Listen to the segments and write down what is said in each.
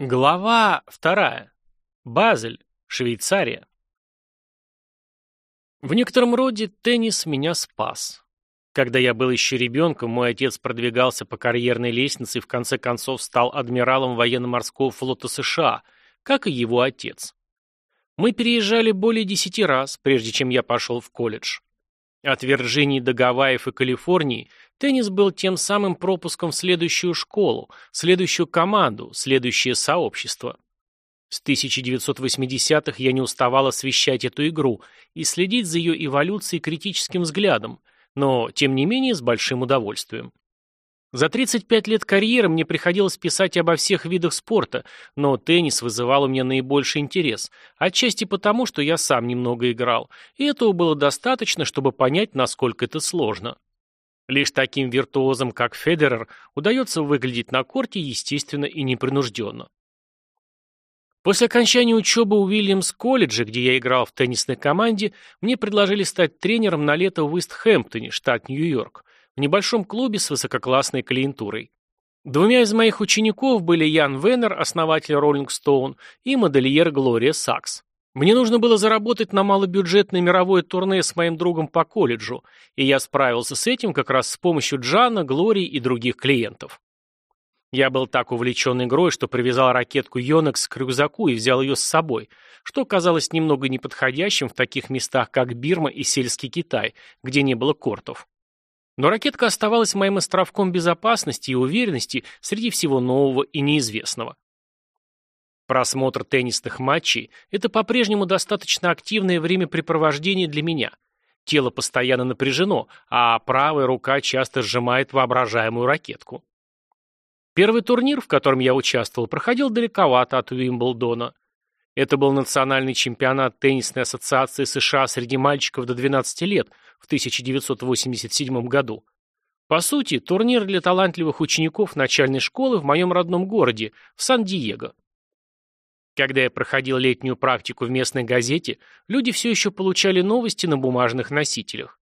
Глава вторая. Базель, Швейцария. В некотором роде теннис меня спас. Когда я был еще ребенком, мой отец продвигался по карьерной лестнице и в конце концов стал адмиралом военно-морского флота США, как и его отец. Мы переезжали более десяти раз, прежде чем я пошел в колледж. От Вирджинии до Гавайев и Калифорнии Теннис был тем самым пропуском в следующую школу, следующую команду, следующее сообщество. С 1980-х я не уставал освещать эту игру и следить за ее эволюцией критическим взглядом, но, тем не менее, с большим удовольствием. За 35 лет карьеры мне приходилось писать обо всех видах спорта, но теннис вызывал у меня наибольший интерес, отчасти потому, что я сам немного играл, и этого было достаточно, чтобы понять, насколько это сложно. Лишь таким виртуозам, как Федерер, удается выглядеть на корте естественно и непринужденно. После окончания учебы у Уильямс-колледжа, где я играл в теннисной команде, мне предложили стать тренером на лето в Ист-Хэмптоне, штат Нью-Йорк, в небольшом клубе с высококлассной клиентурой. Двумя из моих учеников были Ян Веннер, основатель Rolling Stone, и модельер Глория Сакс. Мне нужно было заработать на малобюджетное мировое турне с моим другом по колледжу, и я справился с этим как раз с помощью Джана, Глории и других клиентов. Я был так увлечен игрой, что привязал ракетку Йонекс к рюкзаку и взял ее с собой, что казалось немного неподходящим в таких местах, как Бирма и сельский Китай, где не было кортов. Но ракетка оставалась моим островком безопасности и уверенности среди всего нового и неизвестного. Просмотр теннисных матчей – это по-прежнему достаточно активное времяпрепровождение для меня. Тело постоянно напряжено, а правая рука часто сжимает воображаемую ракетку. Первый турнир, в котором я участвовал, проходил далековато от Уимблдона. Это был национальный чемпионат теннисной ассоциации США среди мальчиков до 12 лет в 1987 году. По сути, турнир для талантливых учеников начальной школы в моем родном городе, в Сан-Диего. Когда я проходил летнюю практику в местной газете, люди все еще получали новости на бумажных носителях.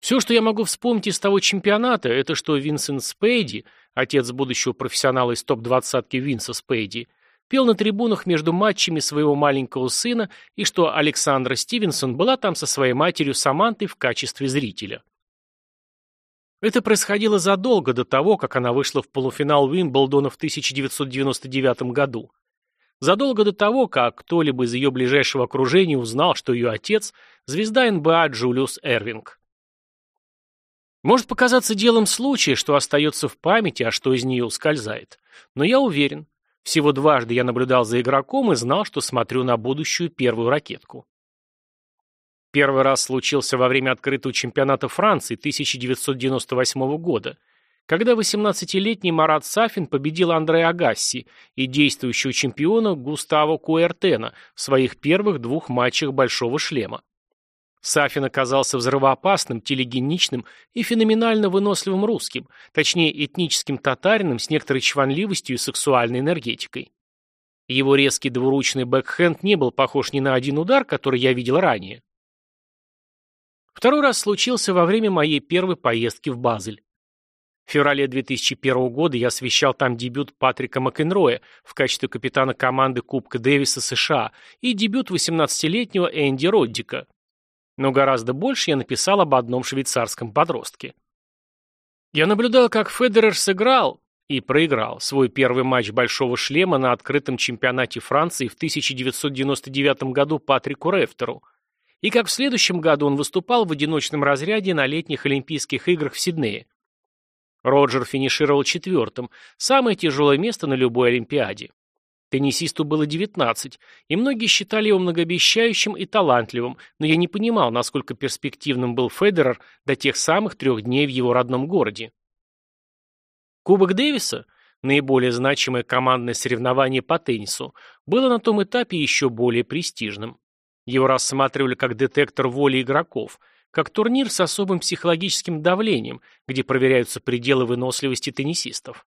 Все, что я могу вспомнить из того чемпионата, это что Винсент Спейди, отец будущего профессионала из топ-двадцатки Винса Спейди, пел на трибунах между матчами своего маленького сына и что Александра Стивенсон была там со своей матерью Самантой в качестве зрителя. Это происходило задолго до того, как она вышла в полуфинал Уимблдона в 1999 году. Задолго до того, как кто-либо из ее ближайшего окружения узнал, что ее отец – звезда НБА Джулиус Эрвинг. Может показаться делом случая, что остается в памяти, а что из нее ускользает. Но я уверен, всего дважды я наблюдал за игроком и знал, что смотрю на будущую первую ракетку. Первый раз случился во время открытого чемпионата Франции 1998 года – когда 18-летний Марат Сафин победил Андреа Агасси и действующего чемпиона Густаво Куэртена в своих первых двух матчах «Большого шлема». Сафин оказался взрывоопасным, телегеничным и феноменально выносливым русским, точнее этническим татарином с некоторой чванливостью и сексуальной энергетикой. Его резкий двуручный бэкхенд не был похож ни на один удар, который я видел ранее. Второй раз случился во время моей первой поездки в Базель. В феврале 2001 года я освещал там дебют Патрика Макенроя в качестве капитана команды Кубка Дэвиса США и дебют 18-летнего Энди Роддика. Но гораздо больше я написал об одном швейцарском подростке. Я наблюдал, как Федерер сыграл и проиграл свой первый матч «Большого шлема» на открытом чемпионате Франции в 1999 году Патрику Рефтеру, и как в следующем году он выступал в одиночном разряде на летних Олимпийских играх в Сиднее. Роджер финишировал четвертым, самое тяжелое место на любой Олимпиаде. Теннисисту было 19, и многие считали его многообещающим и талантливым, но я не понимал, насколько перспективным был Федерер до тех самых трех дней в его родном городе. Кубок Дэвиса, наиболее значимое командное соревнование по теннису, было на том этапе еще более престижным. Его рассматривали как детектор воли игроков – как турнир с особым психологическим давлением, где проверяются пределы выносливости теннисистов.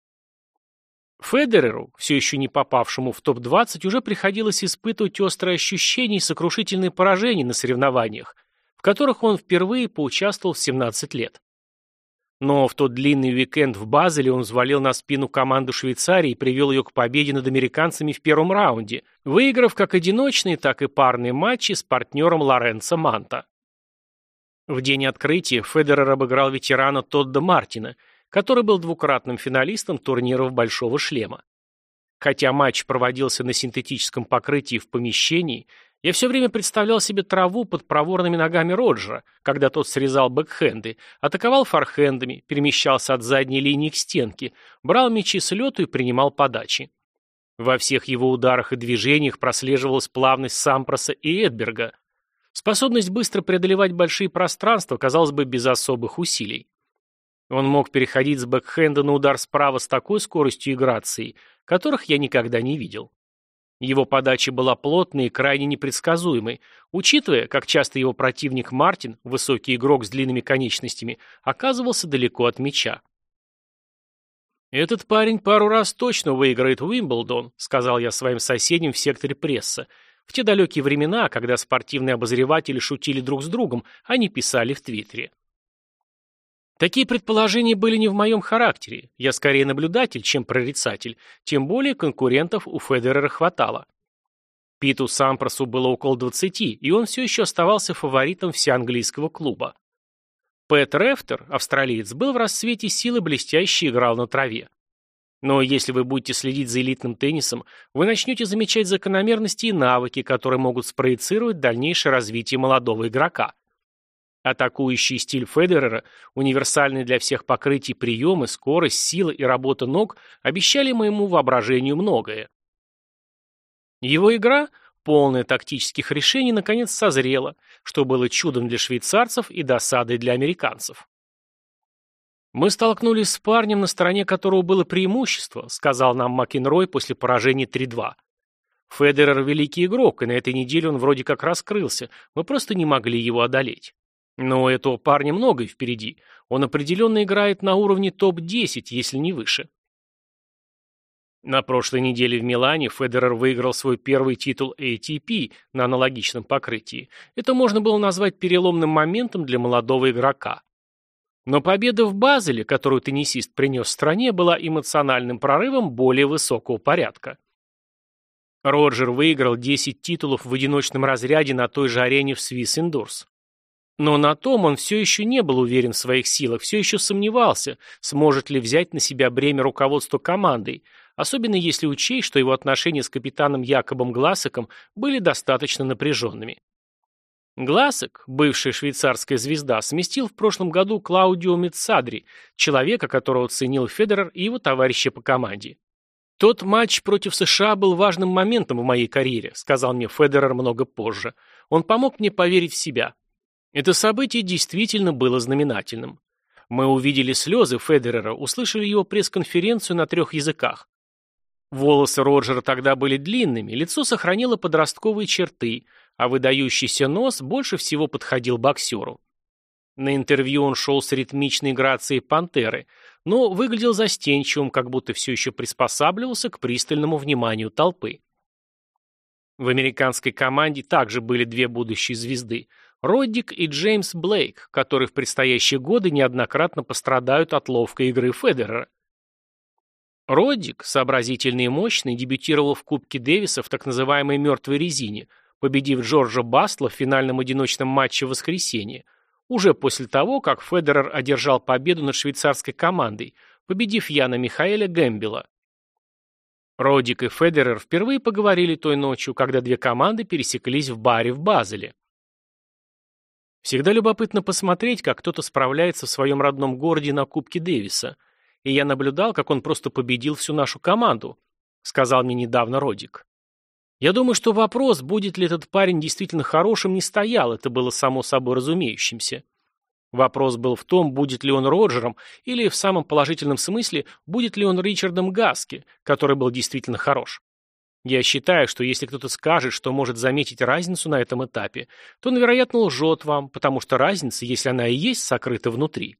Федереру, все еще не попавшему в топ-20, уже приходилось испытывать острые ощущения и сокрушительные поражения на соревнованиях, в которых он впервые поучаствовал в 17 лет. Но в тот длинный уикенд в Базеле он взвалил на спину команду Швейцарии и привел ее к победе над американцами в первом раунде, выиграв как одиночные, так и парные матчи с партнером Лоренцо Манта. В день открытия Федерер обыграл ветерана Тодда Мартина, который был двукратным финалистом турниров «Большого шлема». Хотя матч проводился на синтетическом покрытии в помещении, я все время представлял себе траву под проворными ногами Роджера, когда тот срезал бэкхенды, атаковал форхендами, перемещался от задней линии к стенке, брал мячи с лету и принимал подачи. Во всех его ударах и движениях прослеживалась плавность Сампроса и Эдберга. Способность быстро преодолевать большие пространства, казалось бы, без особых усилий. Он мог переходить с бэкхенда на удар справа с такой скоростью и грацией, которых я никогда не видел. Его подача была плотной и крайне непредсказуемой, учитывая, как часто его противник Мартин, высокий игрок с длинными конечностями, оказывался далеко от мяча. «Этот парень пару раз точно выиграет Уимблдон», сказал я своим соседям в секторе пресса. В те далекие времена, когда спортивные обозреватели шутили друг с другом, они писали в Твиттере. Такие предположения были не в моем характере. Я скорее наблюдатель, чем прорицатель. Тем более конкурентов у Федерера хватало. Питу Сампросу было около 20, и он все еще оставался фаворитом всеанглийского клуба. Пэт Рефтер, австралиец, был в расцвете силы блестяще играл на траве. Но если вы будете следить за элитным теннисом, вы начнете замечать закономерности и навыки, которые могут спроецировать дальнейшее развитие молодого игрока. Атакующий стиль Федерера, универсальный для всех покрытий приемы, скорость, сила и работа ног обещали моему воображению многое. Его игра, полная тактических решений, наконец созрела, что было чудом для швейцарцев и досадой для американцев. «Мы столкнулись с парнем, на стороне которого было преимущество», сказал нам Макенрой после поражения 3-2. Федерер – великий игрок, и на этой неделе он вроде как раскрылся, мы просто не могли его одолеть. Но у этого парня многое впереди. Он определенно играет на уровне топ-10, если не выше. На прошлой неделе в Милане Федерер выиграл свой первый титул ATP на аналогичном покрытии. Это можно было назвать переломным моментом для молодого игрока. Но победа в Базеле, которую теннисист принес стране, была эмоциональным прорывом более высокого порядка. Роджер выиграл 10 титулов в одиночном разряде на той же арене в Swiss Indoors. Но на том он все еще не был уверен в своих силах, все еще сомневался, сможет ли взять на себя бремя руководства командой, особенно если учесть, что его отношения с капитаном Якобом Гласеком были достаточно напряженными. Гласек, бывшая швейцарская звезда, сместил в прошлом году Клаудио Мецадри, человека, которого ценил Федерер и его товарищи по команде. «Тот матч против США был важным моментом в моей карьере», сказал мне Федерер много позже. «Он помог мне поверить в себя. Это событие действительно было знаменательным. Мы увидели слезы Федерера, услышали его пресс-конференцию на трех языках. Волосы Роджера тогда были длинными, лицо сохранило подростковые черты, а выдающийся нос больше всего подходил боксеру. На интервью он шел с ритмичной грацией пантеры, но выглядел застенчивым, как будто все еще приспосабливался к пристальному вниманию толпы. В американской команде также были две будущие звезды Роддик и Джеймс Блейк, которые в предстоящие годы неоднократно пострадают от ловкой игры Федерера. Роддик, сообразительный и мощный, дебютировал в Кубке Дэвиса в так называемой «мертвой резине», победив Джорджа Бастла в финальном одиночном матче в воскресенье, уже после того, как Федерер одержал победу над швейцарской командой, победив Яна Михаэля Гэмбела. Родик и Федерер впервые поговорили той ночью, когда две команды пересеклись в баре в Базеле. Всегда любопытно посмотреть, как кто-то справляется в своем родном городе на Кубке Дэвиса. И я наблюдал, как он просто победил всю нашу команду, сказал мне недавно Родик. Я думаю, что вопрос, будет ли этот парень действительно хорошим, не стоял, это было само собой разумеющимся. Вопрос был в том, будет ли он Роджером, или в самом положительном смысле, будет ли он Ричардом Гаски, который был действительно хорош. Я считаю, что если кто-то скажет, что может заметить разницу на этом этапе, то он, вероятно, лжет вам, потому что разница, если она и есть, сокрыта внутри.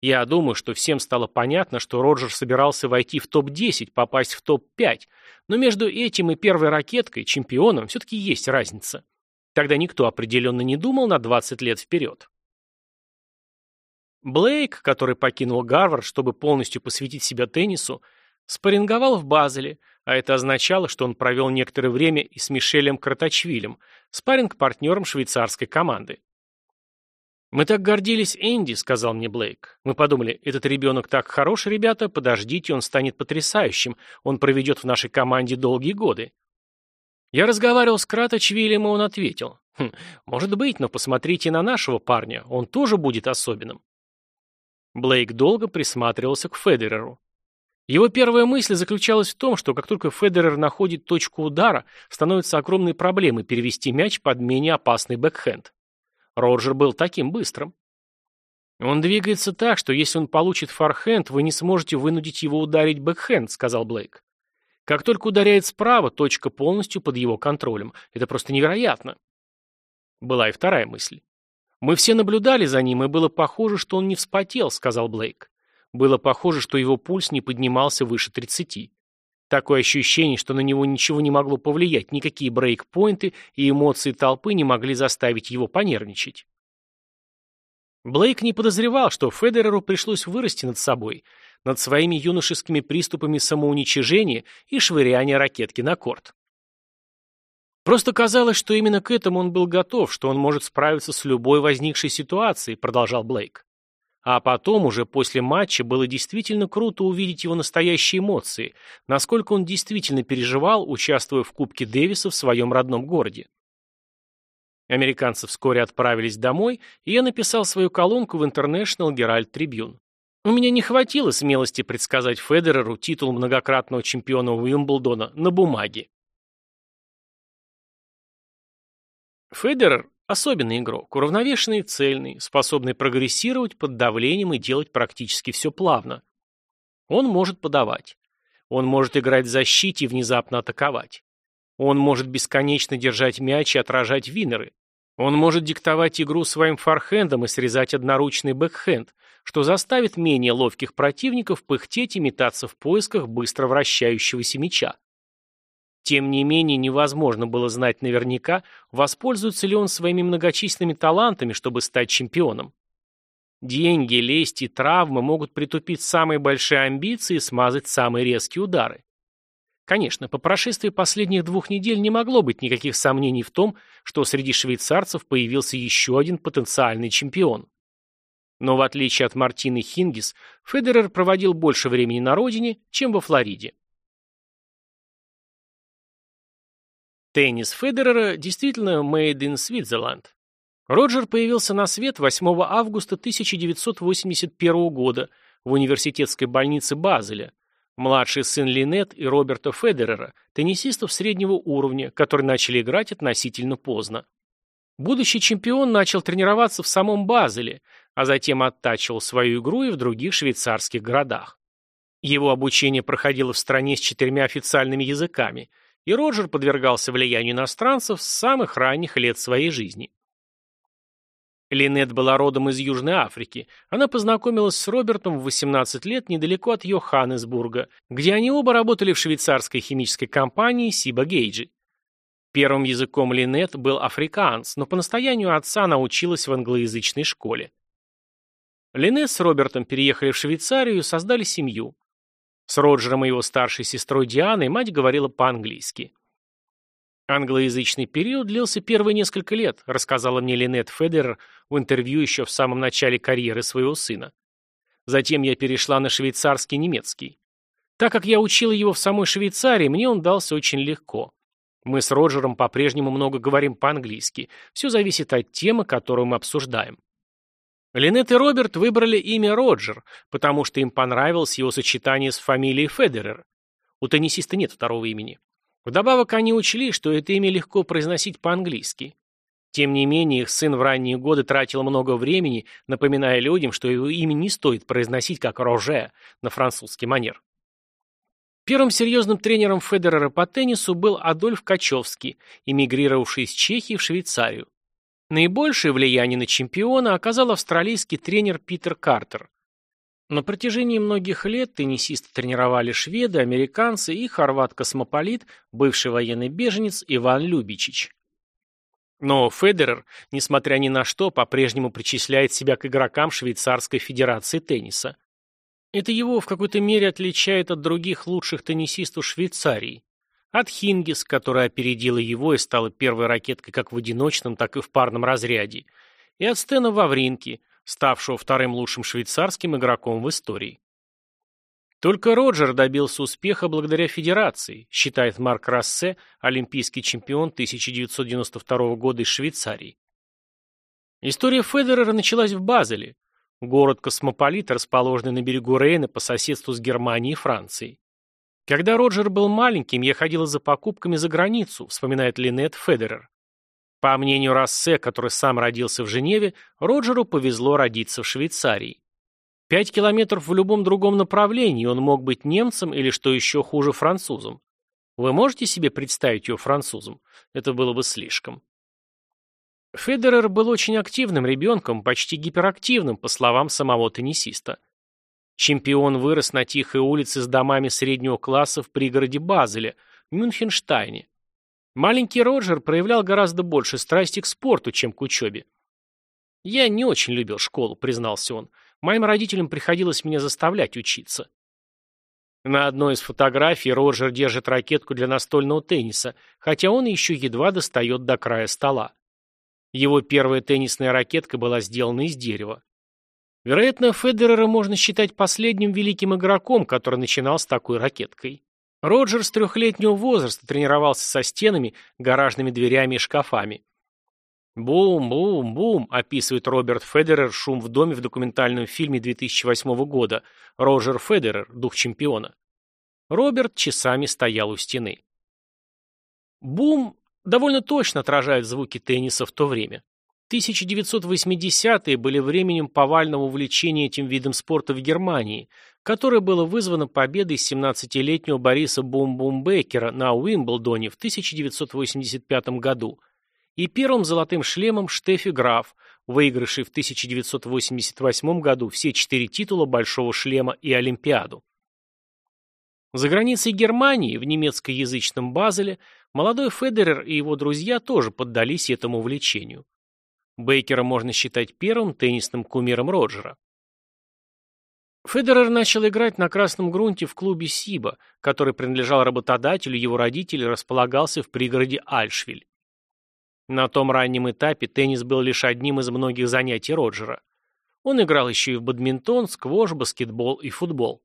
Я думаю, что всем стало понятно, что Роджер собирался войти в топ-10, попасть в топ-5, но между этим и первой ракеткой, чемпионом, все-таки есть разница. Тогда никто определенно не думал на 20 лет вперед. Блейк, который покинул Гарвард, чтобы полностью посвятить себя теннису, спарринговал в Базеле, а это означало, что он провел некоторое время и с Мишелем Кратачвилем, спарринг-партнером швейцарской команды. «Мы так гордились Энди», — сказал мне Блейк. «Мы подумали, этот ребенок так хорош, ребята, подождите, он станет потрясающим, он проведет в нашей команде долгие годы». Я разговаривал с Краточвилем, и он ответил. «Хм, может быть, но посмотрите на нашего парня, он тоже будет особенным». Блейк долго присматривался к Федереру. Его первая мысль заключалась в том, что как только Федерер находит точку удара, становится огромной проблемой перевести мяч под менее опасный бэкхенд. Роджер был таким быстрым. «Он двигается так, что если он получит форхенд, вы не сможете вынудить его ударить бэкхенд», — сказал Блейк. «Как только ударяет справа, точка полностью под его контролем. Это просто невероятно». Была и вторая мысль. «Мы все наблюдали за ним, и было похоже, что он не вспотел», — сказал Блейк. Было похоже, что его пульс не поднимался выше 30. Такое ощущение, что на него ничего не могло повлиять, никакие брейкпоинты и эмоции толпы не могли заставить его понервничать. Блейк не подозревал, что Федереру пришлось вырасти над собой, над своими юношескими приступами самоуничижения и швыряния ракетки на корт. Просто казалось, что именно к этому он был готов, что он может справиться с любой возникшей ситуацией, продолжал Блейк. А потом, уже после матча, было действительно круто увидеть его настоящие эмоции, насколько он действительно переживал, участвуя в Кубке Дэвиса в своем родном городе. Американцы вскоре отправились домой, и я написал свою колонку в International Herald Tribune. У меня не хватило смелости предсказать Федереру титул многократного чемпиона Уимблдона на бумаге. Федерер Особенный игрок, уравновешенный и цельный, способный прогрессировать под давлением и делать практически все плавно. Он может подавать. Он может играть в защите и внезапно атаковать. Он может бесконечно держать мяч и отражать винеры. Он может диктовать игру своим форхендом и срезать одноручный бэкхенд, что заставит менее ловких противников пыхтеть и метаться в поисках быстро вращающегося мяча. Тем не менее, невозможно было знать наверняка, воспользуется ли он своими многочисленными талантами, чтобы стать чемпионом. Деньги, лесть и травмы могут притупить самые большие амбиции и смазать самые резкие удары. Конечно, по прошествии последних двух недель не могло быть никаких сомнений в том, что среди швейцарцев появился еще один потенциальный чемпион. Но в отличие от Мартины Хингис, Федерер проводил больше времени на родине, чем во Флориде. Теннис Федерера действительно made in Switzerland. Роджер появился на свет 8 августа 1981 года в университетской больнице Базеля. Младший сын Линет и Роберта Федерера, теннисистов среднего уровня, которые начали играть относительно поздно. Будущий чемпион начал тренироваться в самом Базеле, а затем оттачивал свою игру и в других швейцарских городах. Его обучение проходило в стране с четырьмя официальными языками – и Роджер подвергался влиянию иностранцев с самых ранних лет своей жизни. Линет была родом из Южной Африки. Она познакомилась с Робертом в 18 лет недалеко от Йоханнесбурга, где они оба работали в швейцарской химической компании Сиба Гейджи. Первым языком Линет был африканс, но по настоянию отца она училась в англоязычной школе. Линет с Робертом переехали в Швейцарию и создали семью. С Роджером и его старшей сестрой Дианой мать говорила по-английски. Англоязычный период длился первые несколько лет, рассказала мне Линет Федерер в интервью еще в самом начале карьеры своего сына. Затем я перешла на швейцарский немецкий. Так как я учила его в самой Швейцарии, мне он дался очень легко. Мы с Роджером по-прежнему много говорим по-английски. Все зависит от темы, которую мы обсуждаем. Линет и Роберт выбрали имя Роджер, потому что им понравилось его сочетание с фамилией Федерер. У теннисиста нет второго имени. Вдобавок они учли, что это имя легко произносить по-английски. Тем не менее, их сын в ранние годы тратил много времени, напоминая людям, что его имя не стоит произносить как «Роже» на французский манер. Первым серьезным тренером Федерера по теннису был Адольф Качевский, эмигрировавший из Чехии в Швейцарию. Наибольшее влияние на чемпиона оказал австралийский тренер Питер Картер. На протяжении многих лет теннисисты тренировали шведы, американцы и хорват-космополит, бывший военный беженец Иван Любичич. Но Федерер, несмотря ни на что, по-прежнему причисляет себя к игрокам Швейцарской Федерации тенниса. Это его в какой-то мере отличает от других лучших теннисистов Швейцарии. От Хингис, которая опередила его и стала первой ракеткой как в одиночном, так и в парном разряде. И от Стена Вавринки, ставшего вторым лучшим швейцарским игроком в истории. Только Роджер добился успеха благодаря федерации, считает Марк Рассе, олимпийский чемпион 1992 года из Швейцарии. История Федерера началась в Базеле, город-космополит, расположенный на берегу Рейна по соседству с Германией и Францией. Когда Роджер был маленьким, я ходила за покупками за границу, вспоминает Линет Федерер. По мнению Рассе, который сам родился в Женеве, Роджеру повезло родиться в Швейцарии. Пять километров в любом другом направлении, он мог быть немцем или, что еще хуже, французом. Вы можете себе представить его французом? Это было бы слишком. Федерер был очень активным ребенком, почти гиперактивным, по словам самого теннисиста. Чемпион вырос на тихой улице с домами среднего класса в пригороде Базеля, Мюнхенштайне. Маленький Роджер проявлял гораздо больше страсти к спорту, чем к учебе. «Я не очень любил школу», — признался он. «Моим родителям приходилось меня заставлять учиться». На одной из фотографий Роджер держит ракетку для настольного тенниса, хотя он еще едва достает до края стола. Его первая теннисная ракетка была сделана из дерева. Вероятно, Федерера можно считать последним великим игроком, который начинал с такой ракеткой. Роджер с трехлетнего возраста тренировался со стенами, гаражными дверями и шкафами. «Бум-бум-бум», описывает Роберт Федерер шум в доме в документальном фильме 2008 года «Роджер Федерер. Дух чемпиона». Роберт часами стоял у стены. Бум довольно точно отражает звуки тенниса в то время. 1980-е были временем повального увлечения этим видом спорта в Германии, которое было вызвано победой 17-летнего Бориса Бум-Бум-Беккера на Уимблдоне в 1985 году и первым золотым шлемом Штефи Граф, выигравший в 1988 году все четыре титула Большого шлема и Олимпиаду. За границей Германии, в немецкоязычном Базеле, молодой Федерер и его друзья тоже поддались этому увлечению. Бейкера можно считать первым теннисным кумиром Роджера. Федерер начал играть на красном грунте в клубе Сиба, который принадлежал работодателю, его родители располагался в пригороде Альшвиль. На том раннем этапе теннис был лишь одним из многих занятий Роджера. Он играл еще и в бадминтон, сквош, баскетбол и футбол.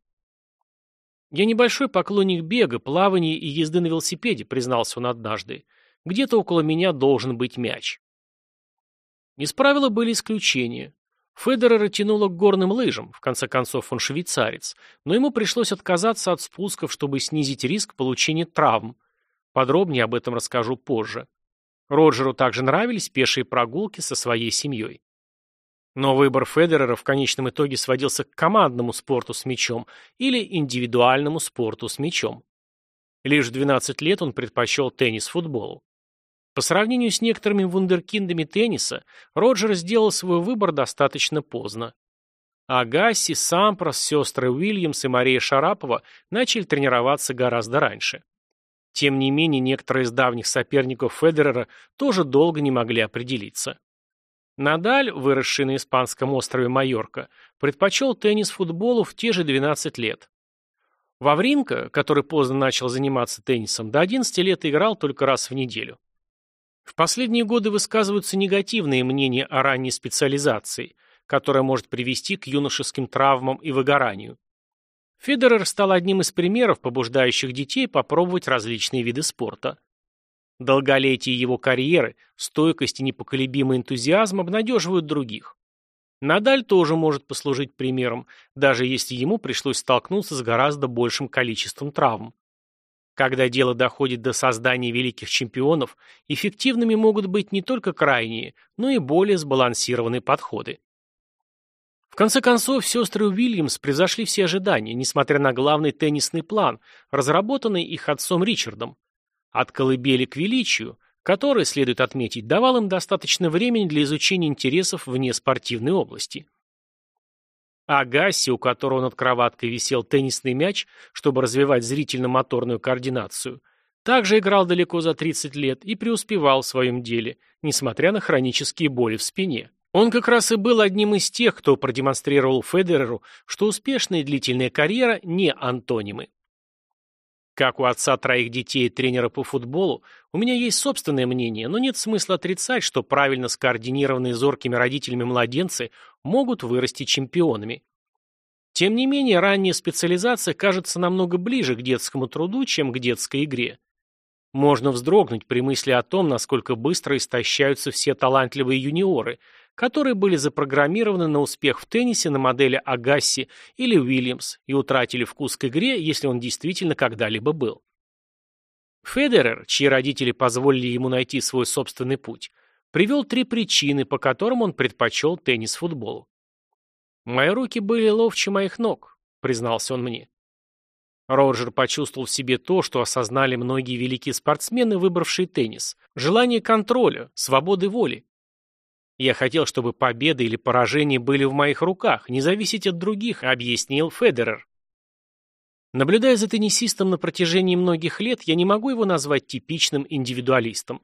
«Я небольшой поклонник бега, плавания и езды на велосипеде», признался он однажды. «Где-то около меня должен быть мяч». Из правила были исключения. Федерера тянуло к горным лыжам, в конце концов он швейцарец, но ему пришлось отказаться от спусков, чтобы снизить риск получения травм. Подробнее об этом расскажу позже. Роджеру также нравились пешие прогулки со своей семьей. Но выбор Федерера в конечном итоге сводился к командному спорту с мячом или индивидуальному спорту с мячом. Лишь в 12 лет он предпочел теннис футболу. По сравнению с некоторыми вундеркиндами тенниса, Роджер сделал свой выбор достаточно поздно. Агасси, Сампрос, сестры Уильямс и Мария Шарапова начали тренироваться гораздо раньше. Тем не менее, некоторые из давних соперников Федерера тоже долго не могли определиться. Надаль, выросший на испанском острове Майорка, предпочел теннис футболу в те же 12 лет. Вавринка, который поздно начал заниматься теннисом, до 11 лет играл только раз в неделю. В последние годы высказываются негативные мнения о ранней специализации, которая может привести к юношеским травмам и выгоранию. Федерер стал одним из примеров, побуждающих детей попробовать различные виды спорта. Долголетие его карьеры, стойкость и непоколебимый энтузиазм обнадеживают других. Надаль тоже может послужить примером, даже если ему пришлось столкнуться с гораздо большим количеством травм. Когда дело доходит до создания великих чемпионов, эффективными могут быть не только крайние, но и более сбалансированные подходы. В конце концов, сестры Уильямс превзошли все ожидания, несмотря на главный теннисный план, разработанный их отцом Ричардом. От колыбели к величию, который, следует отметить, давал им достаточно времени для изучения интересов вне спортивной области. Агасси, у которого над кроваткой висел теннисный мяч, чтобы развивать зрительно-моторную координацию, также играл далеко за 30 лет и преуспевал в своем деле, несмотря на хронические боли в спине. Он как раз и был одним из тех, кто продемонстрировал Федереру, что успешная длительная карьера не антонимы. Как у отца троих детей и тренера по футболу, у меня есть собственное мнение, но нет смысла отрицать, что правильно скоординированные зоркими родителями младенцы могут вырасти чемпионами. Тем не менее, ранняя специализация кажется намного ближе к детскому труду, чем к детской игре. Можно вздрогнуть при мысли о том, насколько быстро истощаются все талантливые юниоры, которые были запрограммированы на успех в теннисе на модели Агасси или Уильямс и утратили вкус к игре, если он действительно когда-либо был. Федерер, чьи родители позволили ему найти свой собственный путь, привел три причины, по которым он предпочел теннис футболу. «Мои руки были ловче моих ног», — признался он мне. Роджер почувствовал в себе то, что осознали многие великие спортсмены, выбравшие теннис – желание контроля, свободы воли. Я хотел, чтобы победа или поражение были в моих руках, не зависеть от других, объяснил Федерер. Наблюдая за теннисистом на протяжении многих лет, я не могу его назвать типичным индивидуалистом.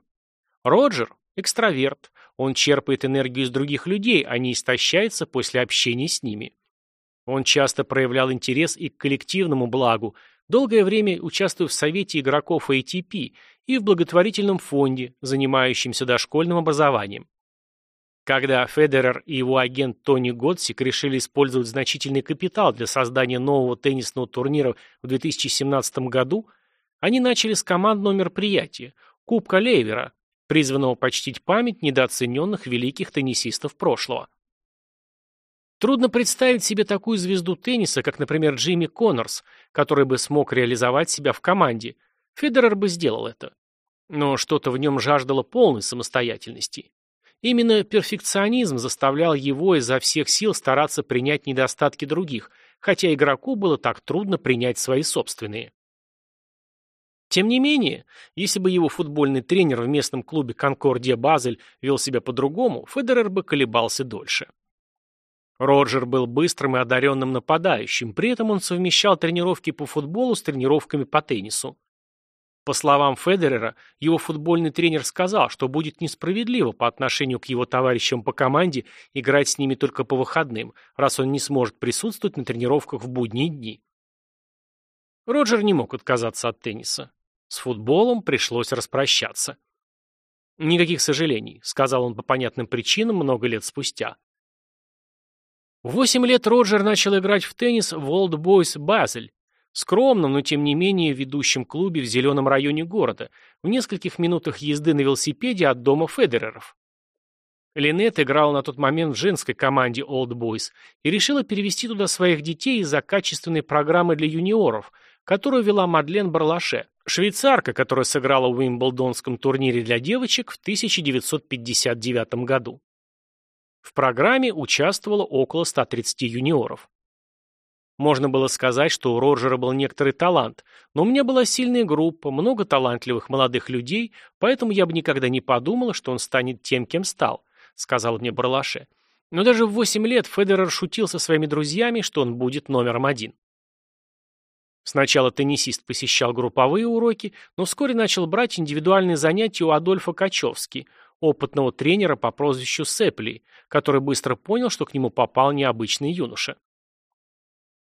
Роджер – экстраверт, он черпает энергию из других людей, а не истощается после общения с ними. Он часто проявлял интерес и к коллективному благу, долгое время участвуя в совете игроков ATP и в благотворительном фонде, занимающемся дошкольным образованием. Когда Федерер и его агент Тони Готсик решили использовать значительный капитал для создания нового теннисного турнира в 2017 году, они начали с командного мероприятия – Кубка Лейвера, призванного почтить память недооцененных великих теннисистов прошлого. Трудно представить себе такую звезду тенниса, как, например, Джимми Коннорс, который бы смог реализовать себя в команде. Федерер бы сделал это. Но что-то в нем жаждало полной самостоятельности. Именно перфекционизм заставлял его изо всех сил стараться принять недостатки других, хотя игроку было так трудно принять свои собственные. Тем не менее, если бы его футбольный тренер в местном клубе «Конкордия Базель» вел себя по-другому, Федерер бы колебался дольше. Роджер был быстрым и одаренным нападающим, при этом он совмещал тренировки по футболу с тренировками по теннису. По словам Федерера, его футбольный тренер сказал, что будет несправедливо по отношению к его товарищам по команде играть с ними только по выходным, раз он не сможет присутствовать на тренировках в будние дни. Роджер не мог отказаться от тенниса. С футболом пришлось распрощаться. «Никаких сожалений», — сказал он по понятным причинам много лет спустя. В восемь лет Роджер начал играть в теннис в Old Boys Базель, скромном, но тем не менее ведущем клубе в зеленом районе города, в нескольких минутах езды на велосипеде от дома Федереров. Линет играла на тот момент в женской команде Old Boys и решила перевести туда своих детей из-за качественной программы для юниоров, которую вела Мадлен Барлаше, швейцарка, которая сыграла в Уимблдонском турнире для девочек в 1959 году. В программе участвовало около 130 юниоров. Можно было сказать, что у Роджера был некоторый талант, но у меня была сильная группа, много талантливых молодых людей, поэтому я бы никогда не подумала, что он станет тем, кем стал, сказал мне Барлаше. Но даже в 8 лет Федерер шутил со своими друзьями, что он будет номером один. Сначала теннисист посещал групповые уроки, но вскоре начал брать индивидуальные занятия у Адольфа Качевски, опытного тренера по прозвищу Сепли, который быстро понял, что к нему попал необычный юноша.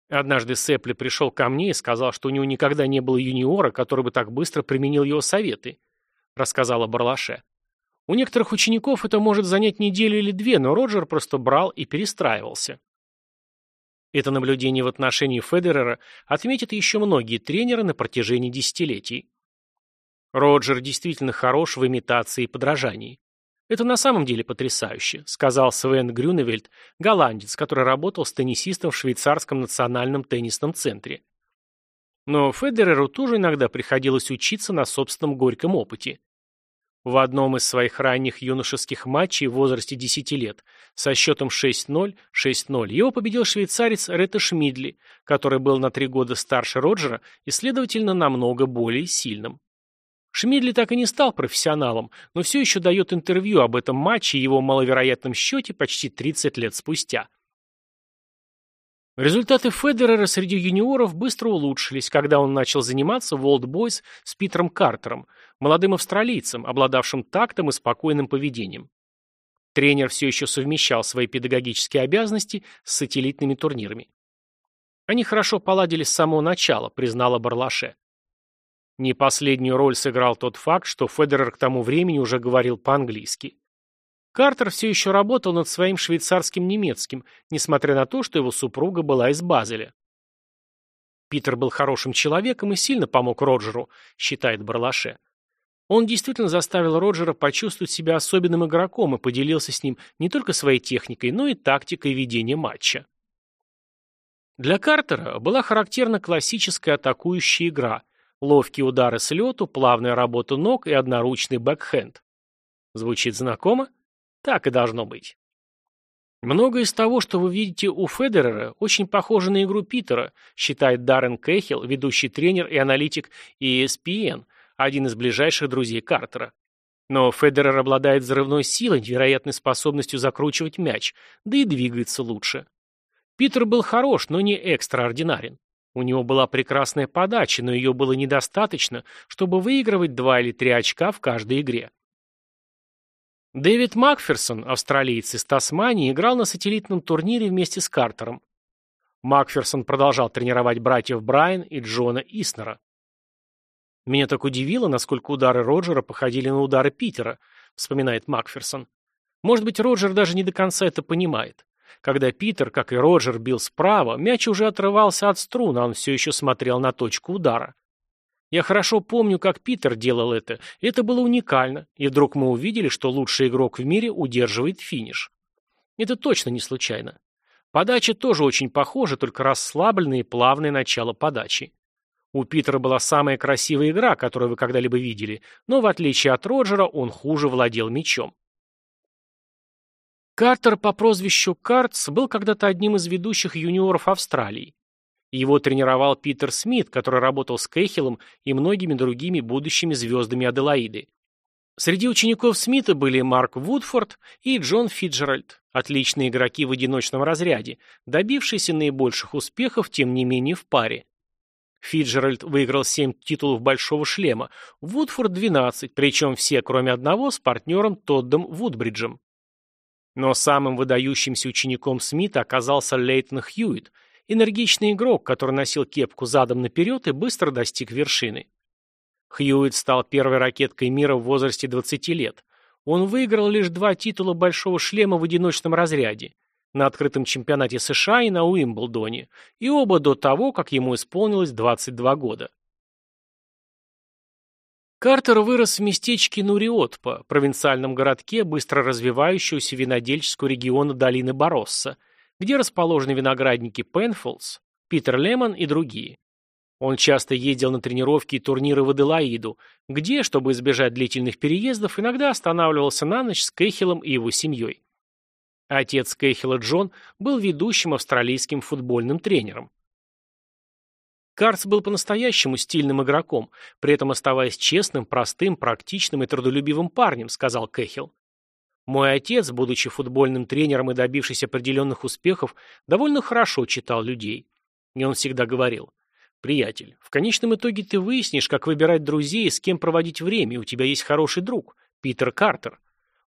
Однажды Сепли пришел ко мне и сказал, что у него никогда не было юниора, который бы так быстро применил его советы, рассказала Барлаше. У некоторых учеников это может занять неделю или две, но Роджер просто брал и перестраивался. Это наблюдение в отношении Федерера отметят еще многие тренеры на протяжении десятилетий. Роджер действительно хорош в имитации и подражании. «Это на самом деле потрясающе», — сказал Свен Грюневельд, голландец, который работал с теннисистом в швейцарском национальном теннисном центре. Но Федереру тоже иногда приходилось учиться на собственном горьком опыте. В одном из своих ранних юношеских матчей в возрасте 10 лет со счетом 6-0, 6-0 его победил швейцарец Ретта Шмидли, который был на три года старше Роджера и, следовательно, намного более сильным. Шмидли так и не стал профессионалом, но все еще дает интервью об этом матче и его маловероятном счете почти 30 лет спустя. Результаты Федерера среди юниоров быстро улучшились, когда он начал заниматься в Old Boys с Питером Картером, молодым австралийцем, обладавшим тактом и спокойным поведением. Тренер все еще совмещал свои педагогические обязанности с сателлитными турнирами. Они хорошо поладили с самого начала, признала Барлаше. Не последнюю роль сыграл тот факт, что Федерер к тому времени уже говорил по-английски. Картер все еще работал над своим швейцарским немецким, несмотря на то, что его супруга была из Базеля. Питер был хорошим человеком и сильно помог Роджеру, считает Барлаше. Он действительно заставил Роджера почувствовать себя особенным игроком и поделился с ним не только своей техникой, но и тактикой ведения матча. Для Картера была характерна классическая атакующая игра, ловкие удары с лету, плавная работа ног и одноручный бэкхенд. Звучит знакомо? Так и должно быть. Многое из того, что вы видите у Федерера, очень похоже на игру Питера, считает Даррен Кэхилл, ведущий тренер и аналитик ESPN, один из ближайших друзей Картера. Но Федерер обладает взрывной силой, невероятной способностью закручивать мяч, да и двигается лучше. Питер был хорош, но не экстраординарен. У него была прекрасная подача, но ее было недостаточно, чтобы выигрывать два или три очка в каждой игре. Дэвид Макферсон, австралиец из Тасмании, играл на сателлитном турнире вместе с Картером. Макферсон продолжал тренировать братьев Брайан и Джона Иснера. «Меня так удивило, насколько удары Роджера походили на удары Питера», вспоминает Макферсон. «Может быть, Роджер даже не до конца это понимает. Когда Питер, как и Роджер, бил справа, мяч уже отрывался от струн, а он все еще смотрел на точку удара. Я хорошо помню, как Питер делал это, это было уникально, и вдруг мы увидели, что лучший игрок в мире удерживает финиш. Это точно не случайно. Подача тоже очень похожа, только расслабленное и плавное начало подачи. У Питера была самая красивая игра, которую вы когда-либо видели, но в отличие от Роджера он хуже владел мячом. Картер по прозвищу Картс был когда-то одним из ведущих юниоров Австралии. Его тренировал Питер Смит, который работал с Кэхиллом и многими другими будущими звездами Аделаиды. Среди учеников Смита были Марк Вудфорд и Джон Фиджеральд, отличные игроки в одиночном разряде, добившиеся наибольших успехов, тем не менее, в паре. Фиджеральд выиграл 7 титулов «Большого шлема», Вудфорд – 12, причем все, кроме одного, с партнером Тоддом Вудбриджем. Но самым выдающимся учеником Смита оказался Лейтон Хьюитт, Энергичный игрок, который носил кепку задом наперед и быстро достиг вершины. Хьюитт стал первой ракеткой мира в возрасте 20 лет. Он выиграл лишь два титула большого шлема в одиночном разряде на открытом чемпионате США и на Уимблдоне, и оба до того, как ему исполнилось 22 года. Картер вырос в местечке Нуриотпа, провинциальном городке быстро развивающегося винодельческого региона долины Боросса, где расположены виноградники Пенфолдс, Питер Лемон и другие. Он часто ездил на тренировки и турниры в Аделаиду, где, чтобы избежать длительных переездов, иногда останавливался на ночь с Кэхиллом и его семьей. Отец Кэхилла Джон был ведущим австралийским футбольным тренером. Карс был по-настоящему стильным игроком, при этом оставаясь честным, простым, практичным и трудолюбивым парнем, сказал Кэхилл. Мой отец, будучи футбольным тренером и добившись определенных успехов, довольно хорошо читал людей. И он всегда говорил, «Приятель, в конечном итоге ты выяснишь, как выбирать друзей и с кем проводить время, у тебя есть хороший друг, Питер Картер.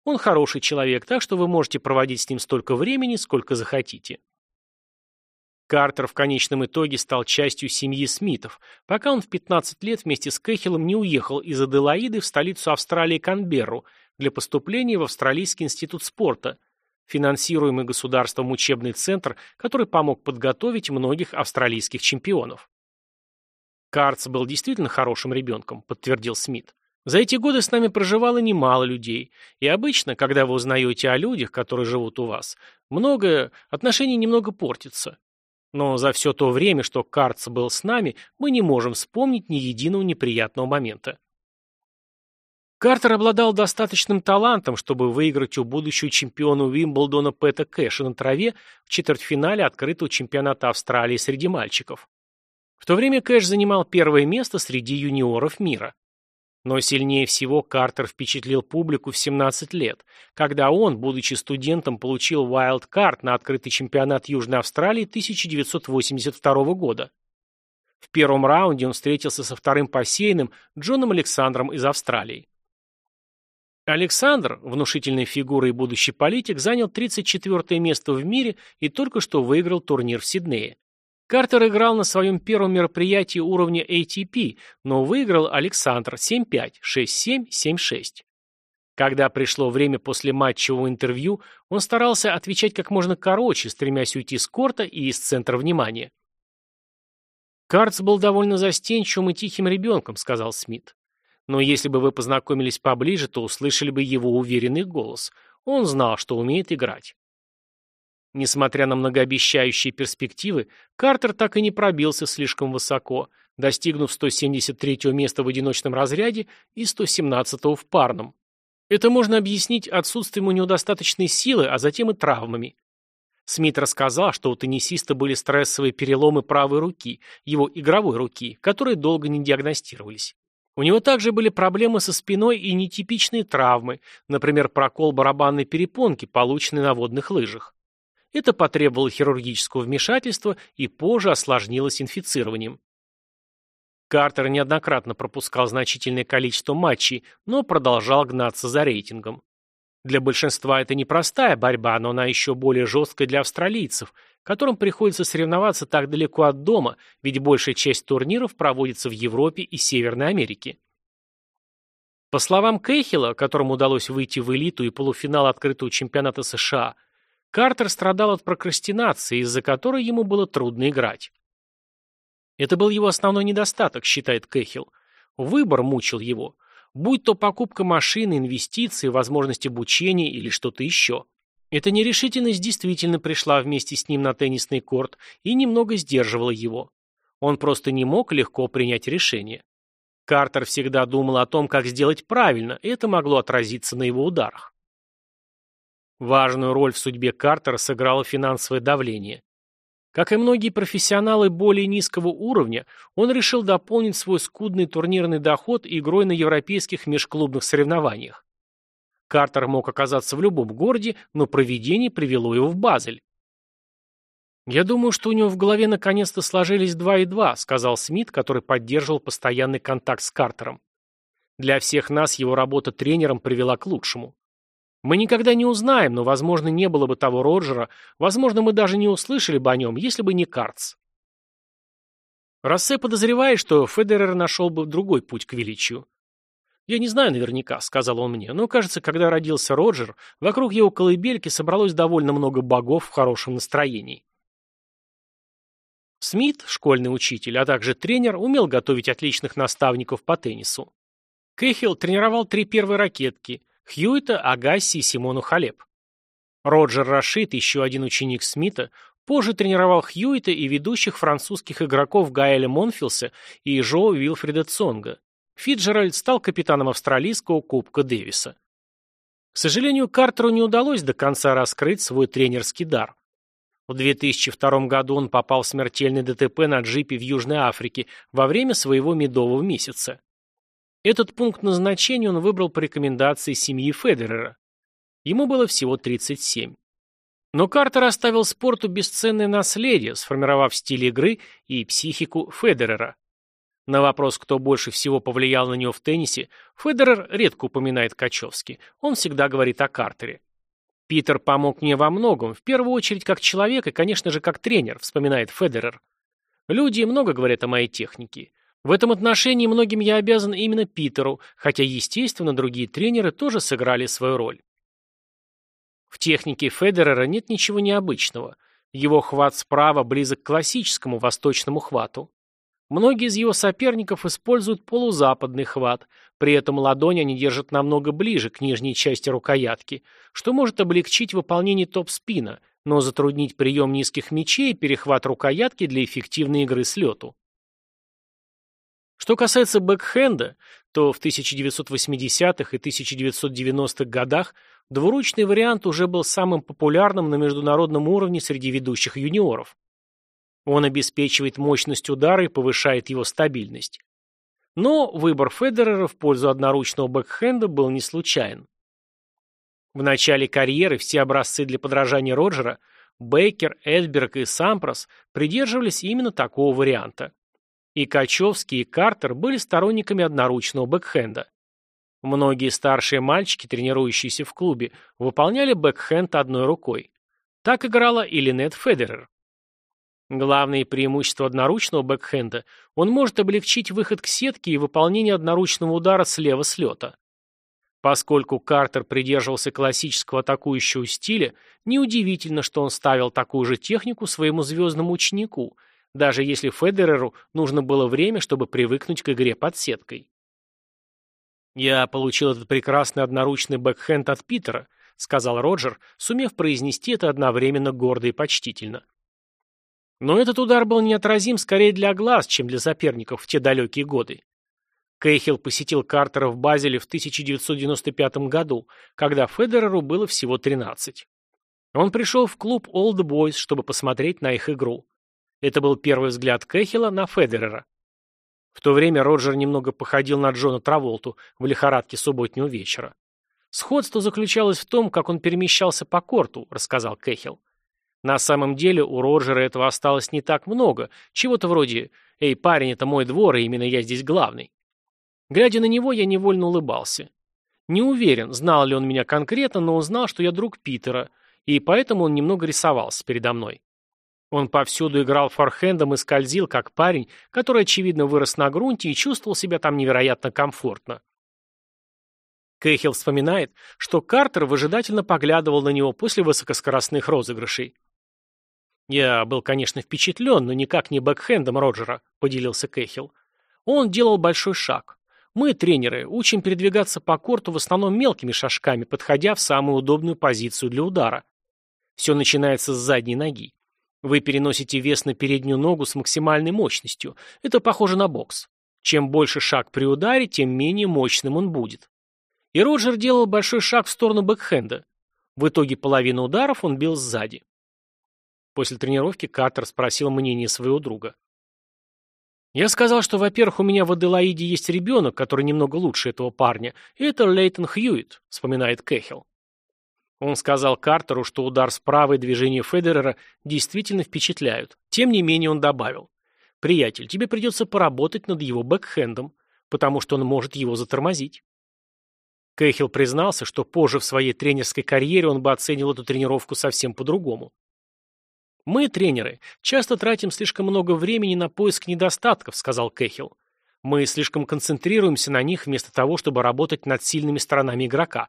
Он хороший человек, так что вы можете проводить с ним столько времени, сколько захотите». Картер в конечном итоге стал частью семьи Смитов, пока он в 15 лет вместе с Кэхиллом не уехал из Аделаиды в столицу Австралии Канберру, для поступления в Австралийский институт спорта, финансируемый государством учебный центр, который помог подготовить многих австралийских чемпионов. Карц был действительно хорошим ребенком, подтвердил Смит. За эти годы с нами проживало немало людей, и обычно, когда вы узнаете о людях, которые живут у вас, многое, отношения немного портятся. Но за все то время, что Карц был с нами, мы не можем вспомнить ни единого неприятного момента. Картер обладал достаточным талантом, чтобы выиграть у будущего чемпиона Уимблдона Пэта Кэша на траве в четвертьфинале открытого чемпионата Австралии среди мальчиков. В то время Кэш занимал первое место среди юниоров мира. Но сильнее всего Картер впечатлил публику в 17 лет, когда он, будучи студентом, получил вайлд-карт на открытый чемпионат Южной Австралии 1982 года. В первом раунде он встретился со вторым посеянным Джоном Александром из Австралии. Александр, внушительной фигурой и будущий политик, занял 34 место в мире и только что выиграл турнир в Сиднее. Картер играл на своем первом мероприятии уровня ATP, но выиграл Александр 7-5, 6-7, 7-6. Когда пришло время после матчевого интервью, он старался отвечать как можно короче, стремясь уйти с корта и из центра внимания. «Картс был довольно застенчивым и тихим ребенком», — сказал Смит. «Но если бы вы познакомились поближе, то услышали бы его уверенный голос. Он знал, что умеет играть. Несмотря на многообещающие перспективы, Картер так и не пробился слишком высоко, достигнув 173-го места в одиночном разряде и 117-го в парном. Это можно объяснить отсутствием у него достаточной силы, а затем и травмами. Смит рассказал, что у теннисиста были стрессовые переломы правой руки, его игровой руки, которые долго не диагностировались. У него также были проблемы со спиной и нетипичные травмы, например, прокол барабанной перепонки, полученный на водных лыжах. Это потребовало хирургического вмешательства и позже осложнилось инфицированием. Картер неоднократно пропускал значительное количество матчей, но продолжал гнаться за рейтингом. Для большинства это непростая борьба, но она еще более жесткая для австралийцев, которым приходится соревноваться так далеко от дома, ведь большая часть турниров проводится в Европе и Северной Америке. По словам Кейхила, которому удалось выйти в элиту и полуфинал открытого чемпионата США – Картер страдал от прокрастинации, из-за которой ему было трудно играть. Это был его основной недостаток, считает Кэхилл. Выбор мучил его. Будь то покупка машины, инвестиции, возможность обучения или что-то еще. Эта нерешительность действительно пришла вместе с ним на теннисный корт и немного сдерживала его. Он просто не мог легко принять решение. Картер всегда думал о том, как сделать правильно, и это могло отразиться на его ударах. Важную роль в судьбе Картера сыграло финансовое давление. Как и многие профессионалы более низкого уровня, он решил дополнить свой скудный турнирный доход игрой на европейских межклубных соревнованиях. Картер мог оказаться в любом городе, но проведение привело его в Базель. «Я думаю, что у него в голове наконец-то сложились два и два», сказал Смит, который поддерживал постоянный контакт с Картером. «Для всех нас его работа тренером привела к лучшему. Мы никогда не узнаем, но, возможно, не было бы того Роджера, возможно, мы даже не услышали бы о нем, если бы не Картс. Рассе подозревает, что Федерер нашел бы другой путь к величию. «Я не знаю наверняка», — сказал он мне, но, кажется, когда родился Роджер, вокруг его колыбельки собралось довольно много богов в хорошем настроении. Смит, школьный учитель, а также тренер, умел готовить отличных наставников по теннису. Кэхилл тренировал три первые ракетки, Хьюита, Агасси и Симону Халеп. Роджер Рашид, еще один ученик Смита, позже тренировал Хьюита и ведущих французских игроков Гаэля Монфилса и Жо Уилфреда Цонга. Фиджеральд стал капитаном австралийского Кубка Дэвиса. К сожалению, Картеру не удалось до конца раскрыть свой тренерский дар. В 2002 году он попал в смертельный ДТП на джипе в Южной Африке во время своего медового месяца. Этот пункт назначения он выбрал по рекомендации семьи Федерера. Ему было всего 37. Но Картер оставил спорту бесценное наследие, сформировав стиль игры и психику Федерера. На вопрос, кто больше всего повлиял на него в теннисе, Федерер редко упоминает Качевски. Он всегда говорит о Картере. «Питер помог мне во многом, в первую очередь как человек и, конечно же, как тренер», вспоминает Федерер. «Люди много говорят о моей технике. В этом отношении многим я обязан именно Питеру, хотя, естественно, другие тренеры тоже сыграли свою роль. В технике Федерера нет ничего необычного. Его хват справа близок к классическому восточному хвату. Многие из его соперников используют полузападный хват, при этом ладонь они держат намного ближе к нижней части рукоятки, что может облегчить выполнение топ-спина, но затруднить прием низких мячей и перехват рукоятки для эффективной игры с лету. Что касается бэкхенда, то в 1980-х и 1990-х годах двуручный вариант уже был самым популярным на международном уровне среди ведущих юниоров. Он обеспечивает мощность удара и повышает его стабильность. Но выбор Федерера в пользу одноручного бэкхенда был не случайен. В начале карьеры все образцы для подражания Роджера Бейкер, Эдберг и Сампрос придерживались именно такого варианта. И Качевский, и Картер были сторонниками одноручного бэкхенда. Многие старшие мальчики, тренирующиеся в клубе, выполняли бэкхенд одной рукой. Так играла и Линет Федерер. Главное преимущество одноручного бэкхенда – он может облегчить выход к сетке и выполнение одноручного удара слева с лета. Поскольку Картер придерживался классического атакующего стиля, неудивительно, что он ставил такую же технику своему звездному ученику, даже если Федереру нужно было время, чтобы привыкнуть к игре под сеткой. «Я получил этот прекрасный одноручный бэкхенд от Питера», — сказал Роджер, сумев произнести это одновременно гордо и почтительно. Но этот удар был неотразим скорее для глаз, чем для соперников в те далекие годы. Кейхилл посетил Картера в Базеле в 1995 году, когда Федереру было всего 13. Он пришел в клуб Old Boys, чтобы посмотреть на их игру. Это был первый взгляд Кейхилла на Федерера. В то время Роджер немного походил на Джона Траволту в лихорадке субботнего вечера. Сходство заключалось в том, как он перемещался по корту, рассказал Кэхилл. На самом деле у Роджера этого осталось не так много, чего-то вроде «Эй, парень, это мой двор, и именно я здесь главный». Глядя на него, я невольно улыбался. Не уверен, знал ли он меня конкретно, но узнал, что я друг Питера, и поэтому он немного рисовался передо мной. Он повсюду играл форхендом и скользил, как парень, который, очевидно, вырос на грунте и чувствовал себя там невероятно комфортно. Кэхилл вспоминает, что Картер выжидательно поглядывал на него после высокоскоростных розыгрышей. «Я был, конечно, впечатлен, но никак не бэкхендом Роджера», — поделился Кэхилл. «Он делал большой шаг. Мы, тренеры, учим передвигаться по корту в основном мелкими шажками, подходя в самую удобную позицию для удара. Все начинается с задней ноги. Вы переносите вес на переднюю ногу с максимальной мощностью. Это похоже на бокс. Чем больше шаг при ударе, тем менее мощным он будет. И Роджер делал большой шаг в сторону бэкхенда. В итоге половину ударов он бил сзади. После тренировки Картер спросил мнение своего друга. Я сказал, что, во-первых, у меня в Аделаиде есть ребенок, который немного лучше этого парня, и это Лейтон Хьюитт, вспоминает Кэхилл. Он сказал Картеру, что удар справа и движение Федерера действительно впечатляют. Тем не менее он добавил. «Приятель, тебе придется поработать над его бэкхендом, потому что он может его затормозить». Кэхилл признался, что позже в своей тренерской карьере он бы оценил эту тренировку совсем по-другому. «Мы, тренеры, часто тратим слишком много времени на поиск недостатков», — сказал Кэхилл. «Мы слишком концентрируемся на них вместо того, чтобы работать над сильными сторонами игрока.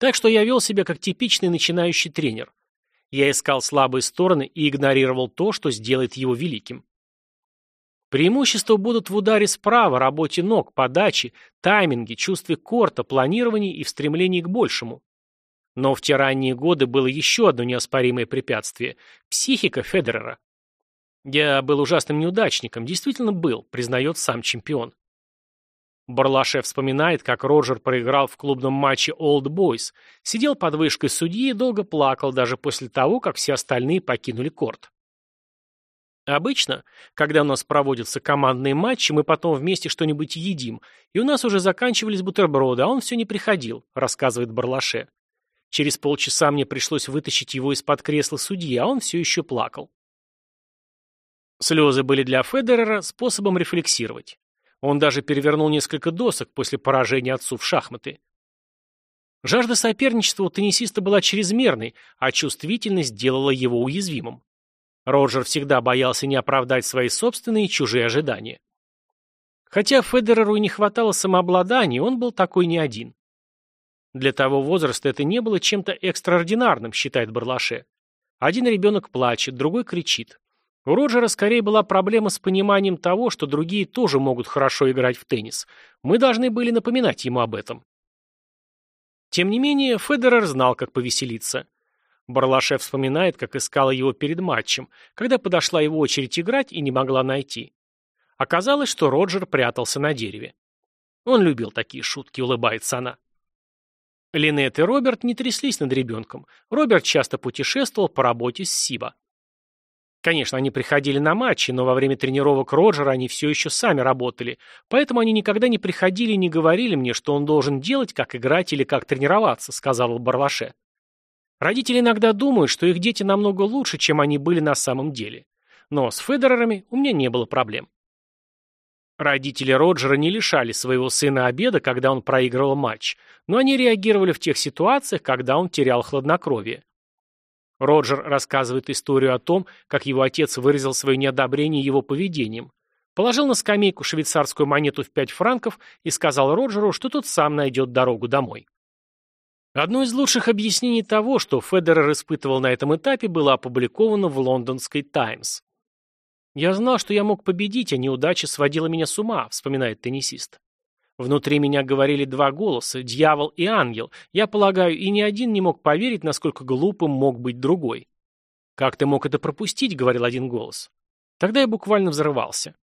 Так что я вел себя как типичный начинающий тренер. Я искал слабые стороны и игнорировал то, что сделает его великим. Преимущества будут в ударе справа, работе ног, подаче, тайминге, чувстве корта, планировании и в стремлении к большему. Но в те ранние годы было еще одно неоспоримое препятствие – психика Федерера. Я был ужасным неудачником, действительно был, признает сам чемпион. Барлашев вспоминает, как Роджер проиграл в клубном матче Old Boys, сидел под вышкой судьи и долго плакал даже после того, как все остальные покинули корт. Обычно, когда у нас проводятся командные матчи, мы потом вместе что-нибудь едим, и у нас уже заканчивались бутерброды, а он все не приходил, рассказывает Барлаше. Через полчаса мне пришлось вытащить его из-под кресла судьи, а он все еще плакал. Слезы были для Федерера способом рефлексировать. Он даже перевернул несколько досок после поражения отцу в шахматы. Жажда соперничества у теннисиста была чрезмерной, а чувствительность делала его уязвимым. Роджер всегда боялся не оправдать свои собственные и чужие ожидания. Хотя Федереру и не хватало самообладания, он был такой не один. Для того возраста это не было чем-то экстраординарным, считает Барлаше. Один ребенок плачет, другой кричит. У Роджера скорее была проблема с пониманием того, что другие тоже могут хорошо играть в теннис. Мы должны были напоминать ему об этом. Тем не менее, Федерер знал, как повеселиться. Барлашев вспоминает, как искала его перед матчем, когда подошла его очередь играть и не могла найти. Оказалось, что Роджер прятался на дереве. Он любил такие шутки, улыбается она. Линет и Роберт не тряслись над ребенком. Роберт часто путешествовал по работе с Сиба. Конечно, они приходили на матчи, но во время тренировок Роджера они все еще сами работали, поэтому они никогда не приходили и не говорили мне, что он должен делать, как играть или как тренироваться, сказал Барлаше. Родители иногда думают, что их дети намного лучше, чем они были на самом деле. Но с Федерерами у меня не было проблем. Родители Роджера не лишали своего сына обеда, когда он проигрывал матч, но они реагировали в тех ситуациях, когда он терял хладнокровие. Роджер рассказывает историю о том, как его отец выразил свое неодобрение его поведением. Положил на скамейку швейцарскую монету в 5 франков и сказал Роджеру, что тот сам найдет дорогу домой. Одно из лучших объяснений того, что Федерер испытывал на этом этапе, было опубликовано в лондонской «Таймс». «Я знал, что я мог победить, а неудача сводила меня с ума», — вспоминает теннисист. Внутри меня говорили два голоса, дьявол и ангел. Я полагаю, и ни один не мог поверить, насколько глупым мог быть другой. «Как ты мог это пропустить?» — говорил один голос. Тогда я буквально взрывался.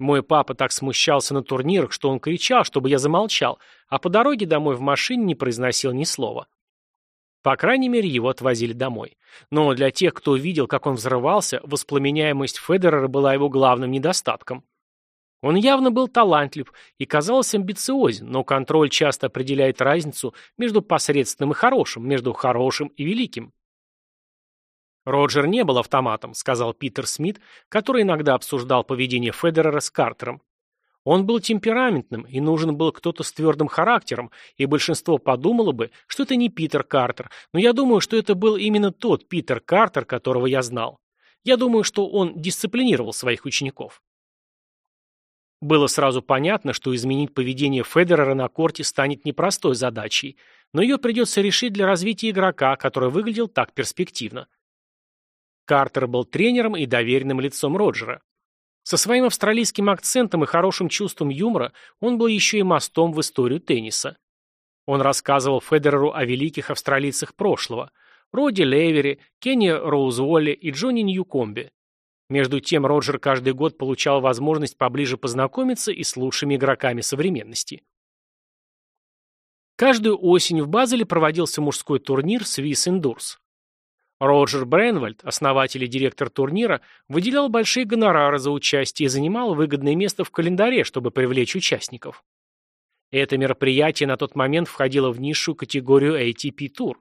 Мой папа так смущался на турнирах, что он кричал, чтобы я замолчал, а по дороге домой в машине не произносил ни слова. По крайней мере, его отвозили домой. Но для тех, кто видел, как он взрывался, воспламеняемость Федерера была его главным недостатком. Он явно был талантлив и казался амбициозен, но контроль часто определяет разницу между посредственным и хорошим, между хорошим и великим. «Роджер не был автоматом», — сказал Питер Смит, который иногда обсуждал поведение Федерера с Картером. Он был темпераментным, и нужен был кто-то с твердым характером, и большинство подумало бы, что это не Питер Картер, но я думаю, что это был именно тот Питер Картер, которого я знал. Я думаю, что он дисциплинировал своих учеников. Было сразу понятно, что изменить поведение Федерера на корте станет непростой задачей, но ее придется решить для развития игрока, который выглядел так перспективно. Картер был тренером и доверенным лицом Роджера. Со своим австралийским акцентом и хорошим чувством юмора он был еще и мостом в историю тенниса. Он рассказывал Федереру о великих австралийцах прошлого – Роди Левери, Кенни Роузволле и Джонни Ньюкомбе. Между тем Роджер каждый год получал возможность поближе познакомиться и с лучшими игроками современности. Каждую осень в Базеле проводился мужской турнир Swiss Endurance. Роджер Бренвальд, основатель и директор турнира, выделял большие гонорары за участие и занимал выгодное место в календаре, чтобы привлечь участников. Это мероприятие на тот момент входило в низшую категорию ATP Tour.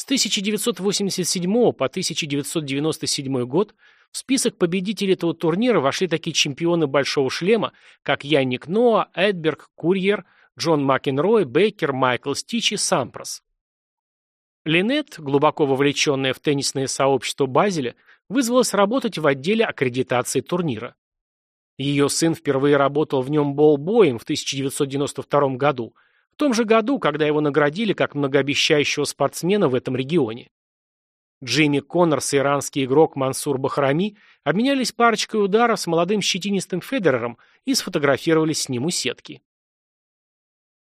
С 1987 по 1997 год в список победителей этого турнира вошли такие чемпионы «Большого шлема», как Янник Ноа, Эдберг, Курьер, Джон Макенрой, Бейкер, Майкл Стич и Сампрос. Линет, глубоко вовлеченная в теннисное сообщество Базеля, вызвалась работать в отделе аккредитации турнира. Ее сын впервые работал в нем болбоем в 1992 году – том же году, когда его наградили как многообещающего спортсмена в этом регионе. Джимми Коннорс и иранский игрок Мансур Бахрами обменялись парочкой ударов с молодым щетинистым Федерером и сфотографировались с ним у сетки.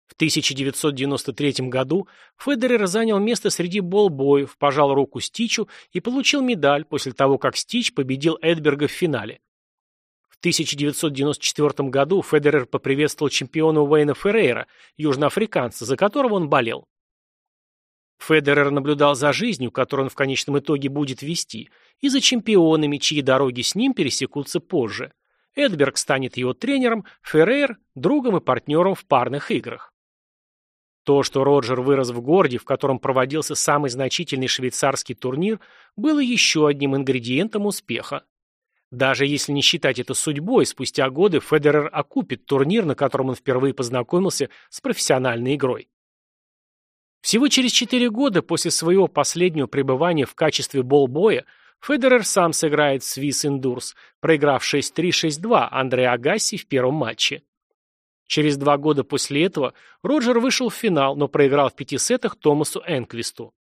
В 1993 году Федерер занял место среди болбоев, пожал руку Стичу и получил медаль после того, как Стич победил Эдберга в финале. В 1994 году Федерер поприветствовал чемпиона Уэйна Феррейра, южноафриканца, за которого он болел. Федерер наблюдал за жизнью, которую он в конечном итоге будет вести, и за чемпионами, чьи дороги с ним пересекутся позже. Эдберг станет его тренером, Феррейр – другом и партнером в парных играх. То, что Роджер вырос в городе, в котором проводился самый значительный швейцарский турнир, было еще одним ингредиентом успеха. Даже если не считать это судьбой, спустя годы Федерер окупит турнир, на котором он впервые познакомился с профессиональной игрой. Всего через 4 года после своего последнего пребывания в качестве болбоя Федерер сам сыграет в Swiss Endurance, проиграв 6-3-6-2 Андре Агасси в первом матче. Через два года после этого Роджер вышел в финал, но проиграл в пяти сетах Томасу Энквисту.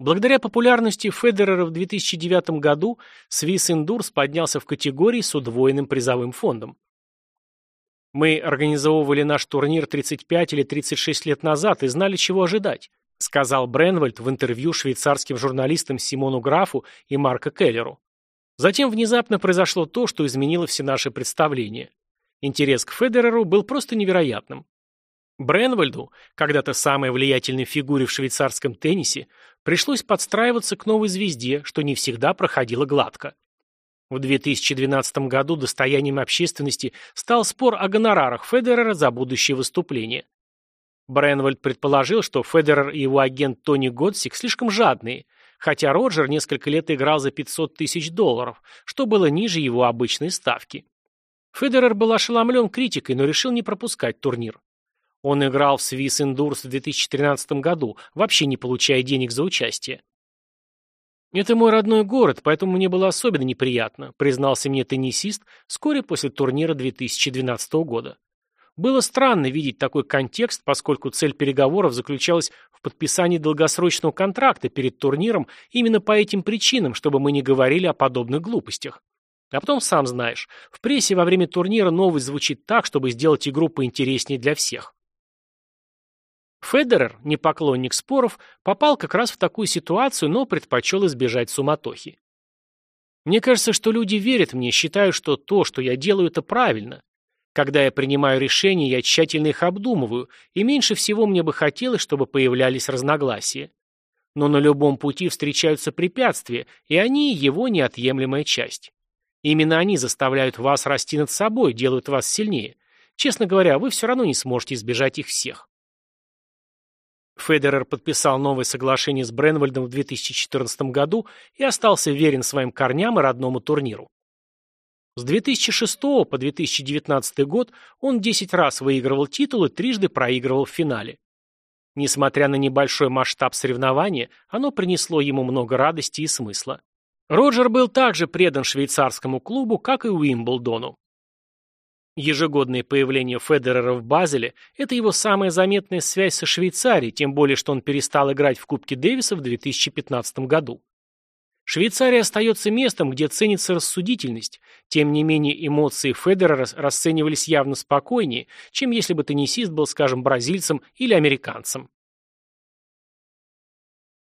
Благодаря популярности Федерера в 2009 году Swiss Endurance поднялся в категории с удвоенным призовым фондом. Мы организовывали наш турнир 35 или 36 лет назад и знали, чего ожидать, сказал Бренвальд в интервью швейцарским журналистам Симону Графу и Марко Келлеру. Затем внезапно произошло то, что изменило все наши представления. Интерес к Федереру был просто невероятным. Бренвальду, когда-то самой влиятельной фигуре в швейцарском теннисе, пришлось подстраиваться к новой звезде, что не всегда проходило гладко. В 2012 году достоянием общественности стал спор о гонорарах Федерера за будущее выступление. Бренвальд предположил, что Федерер и его агент Тони Годсик слишком жадные, хотя Роджер несколько лет играл за 500 тысяч долларов, что было ниже его обычной ставки. Федерер был ошеломлен критикой, но решил не пропускать турнир. Он играл в Swiss Endurance в 2013 году, вообще не получая денег за участие. «Это мой родной город, поэтому мне было особенно неприятно», признался мне теннисист вскоре после турнира 2012 года. Было странно видеть такой контекст, поскольку цель переговоров заключалась в подписании долгосрочного контракта перед турниром именно по этим причинам, чтобы мы не говорили о подобных глупостях. А потом, сам знаешь, в прессе во время турнира новость звучит так, чтобы сделать игру поинтереснее для всех. Федерер, не поклонник споров, попал как раз в такую ситуацию, но предпочел избежать суматохи. Мне кажется, что люди верят мне, считают, что то, что я делаю, это правильно. Когда я принимаю решения, я тщательно их обдумываю, и меньше всего мне бы хотелось, чтобы появлялись разногласия. Но на любом пути встречаются препятствия, и они его неотъемлемая часть. Именно они заставляют вас расти над собой, делают вас сильнее. Честно говоря, вы все равно не сможете избежать их всех. Федерер подписал новое соглашение с Бренвальдом в 2014 году и остался верен своим корням и родному турниру. С 2006 по 2019 год он 10 раз выигрывал титул и трижды проигрывал в финале. Несмотря на небольшой масштаб соревнования, оно принесло ему много радости и смысла. Роджер был также предан швейцарскому клубу, как и Уимблдону. Ежегодное появление Федерера в Базеле – это его самая заметная связь со Швейцарией, тем более, что он перестал играть в Кубке Дэвиса в 2015 году. Швейцария остается местом, где ценится рассудительность, тем не менее эмоции Федерера расценивались явно спокойнее, чем если бы теннисист был, скажем, бразильцем или американцем.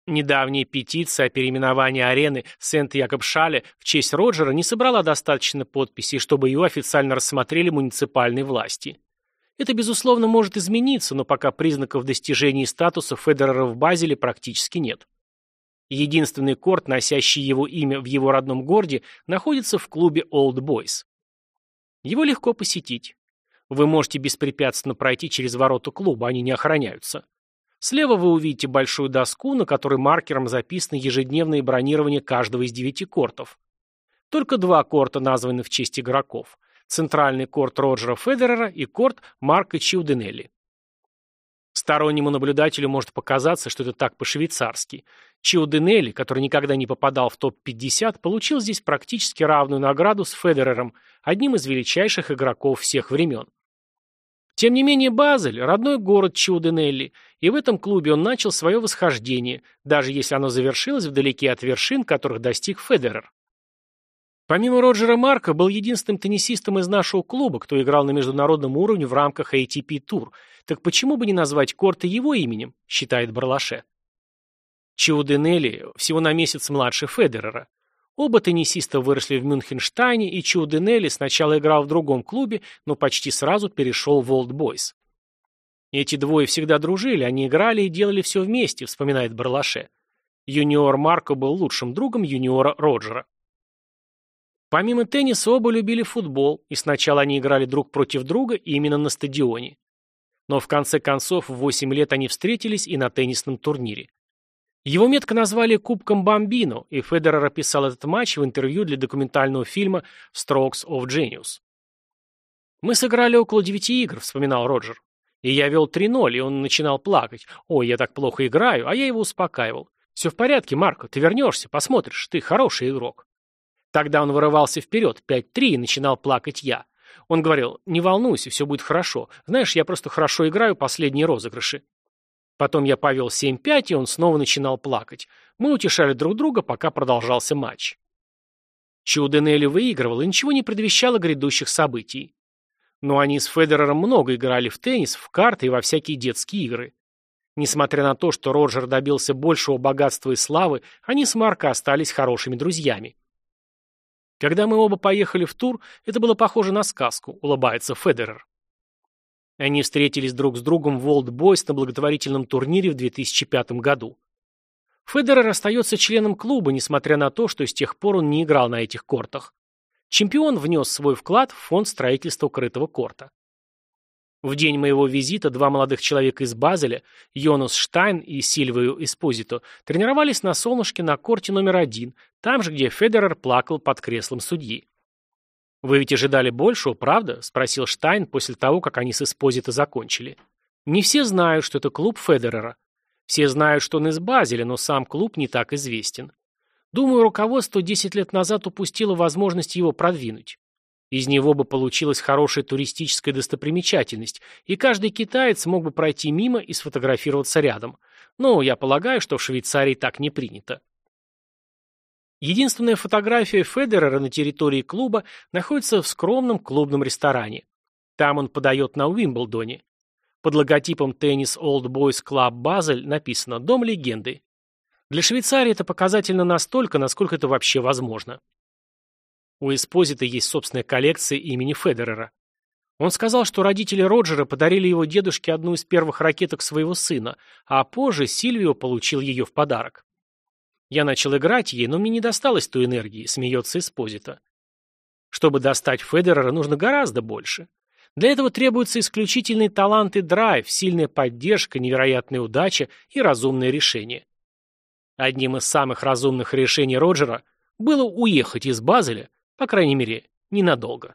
Недавняя петиция о переименовании арены Сент-Якобшале в честь Роджера не собрала достаточно подписей, чтобы ее официально рассмотрели муниципальные власти. Это, безусловно, может измениться, но пока признаков достижения статуса Федерера в Базеле практически нет. Единственный корт, носящий его имя в его родном городе, находится в клубе Old Boys. Его легко посетить. Вы можете беспрепятственно пройти через ворота клуба, они не охраняются. Слева вы увидите большую доску, на которой маркером записано ежедневное бронирование каждого из девяти кортов. Только два корта названы в честь игроков. Центральный корт Роджера Федерера и корт Марка Чиуденелли. Стороннему наблюдателю может показаться, что это так по-швейцарски. Чиуденелли, который никогда не попадал в топ-50, получил здесь практически равную награду с Федерером, одним из величайших игроков всех времен. Тем не менее Базель – родной город Чиуденелли, и в этом клубе он начал свое восхождение, даже если оно завершилось вдалеке от вершин, которых достиг Федерер. Помимо Роджера Марка, был единственным теннисистом из нашего клуба, кто играл на международном уровне в рамках ATP Tour. Так почему бы не назвать корты его именем, считает Барлаше. Чиуденелли всего на месяц младше Федерера. Оба теннисиста выросли в Мюнхенштайне, и Чу Денелли сначала играл в другом клубе, но почти сразу перешел в Old Boys. Эти двое всегда дружили, они играли и делали все вместе, вспоминает Барлаше. Юниор Марко был лучшим другом юниора Роджера. Помимо тенниса оба любили футбол, и сначала они играли друг против друга именно на стадионе. Но в конце концов в 8 лет они встретились и на теннисном турнире. Его метко назвали Кубком Бомбино, и Федерер описал этот матч в интервью для документального фильма «Strokes of Genius». «Мы сыграли около девяти игр», — вспоминал Роджер. «И я вел 3-0, и он начинал плакать. Ой, я так плохо играю», а я его успокаивал. «Все в порядке, Марко, ты вернешься, посмотришь, ты хороший игрок». Тогда он вырывался вперед, 5-3, и начинал плакать я. Он говорил, не волнуйся, все будет хорошо. Знаешь, я просто хорошо играю последние розыгрыши. Потом я повел 7-5, и он снова начинал плакать. Мы утешали друг друга, пока продолжался матч. Чуденелли выигрывал, и ничего не предвещало грядущих событий. Но они с Федерером много играли в теннис, в карты и во всякие детские игры. Несмотря на то, что Роджер добился большего богатства и славы, они с Марко остались хорошими друзьями. Когда мы оба поехали в тур, это было похоже на сказку, улыбается Федерер. Они встретились друг с другом в Old Boys на благотворительном турнире в 2005 году. Федерер остается членом клуба, несмотря на то, что с тех пор он не играл на этих кортах. Чемпион внес свой вклад в фонд строительства крытого корта. В день моего визита два молодых человека из Базеля, Йонас Штайн и Сильвию Эспозито, тренировались на солнышке на корте номер один, там же, где Федерер плакал под креслом судьи. «Вы ведь ожидали большего, правда?» – спросил Штайн после того, как они с Эспозито закончили. «Не все знают, что это клуб Федерера. Все знают, что он из Базеля, но сам клуб не так известен. Думаю, руководство 10 лет назад упустило возможность его продвинуть. Из него бы получилась хорошая туристическая достопримечательность, и каждый китаец мог бы пройти мимо и сфотографироваться рядом. Но я полагаю, что в Швейцарии так не принято. Единственная фотография Федерера на территории клуба находится в скромном клубном ресторане. Там он подает на Уимблдоне. Под логотипом «Теннис Old Boys Club Базель» написано «Дом легенды». Для Швейцарии это показательно настолько, насколько это вообще возможно. У Эспозита есть собственная коллекция имени Федерера. Он сказал, что родители Роджера подарили его дедушке одну из первых ракеток своего сына, а позже Сильвио получил ее в подарок. Я начал играть ей, но мне не досталось той энергии, смеется Эспозита. Чтобы достать Федерера, нужно гораздо больше. Для этого требуются исключительный талант и драйв, сильная поддержка, невероятная удача и разумное решение. Одним из самых разумных решений Роджера было уехать из Базеля, по крайней мере, ненадолго.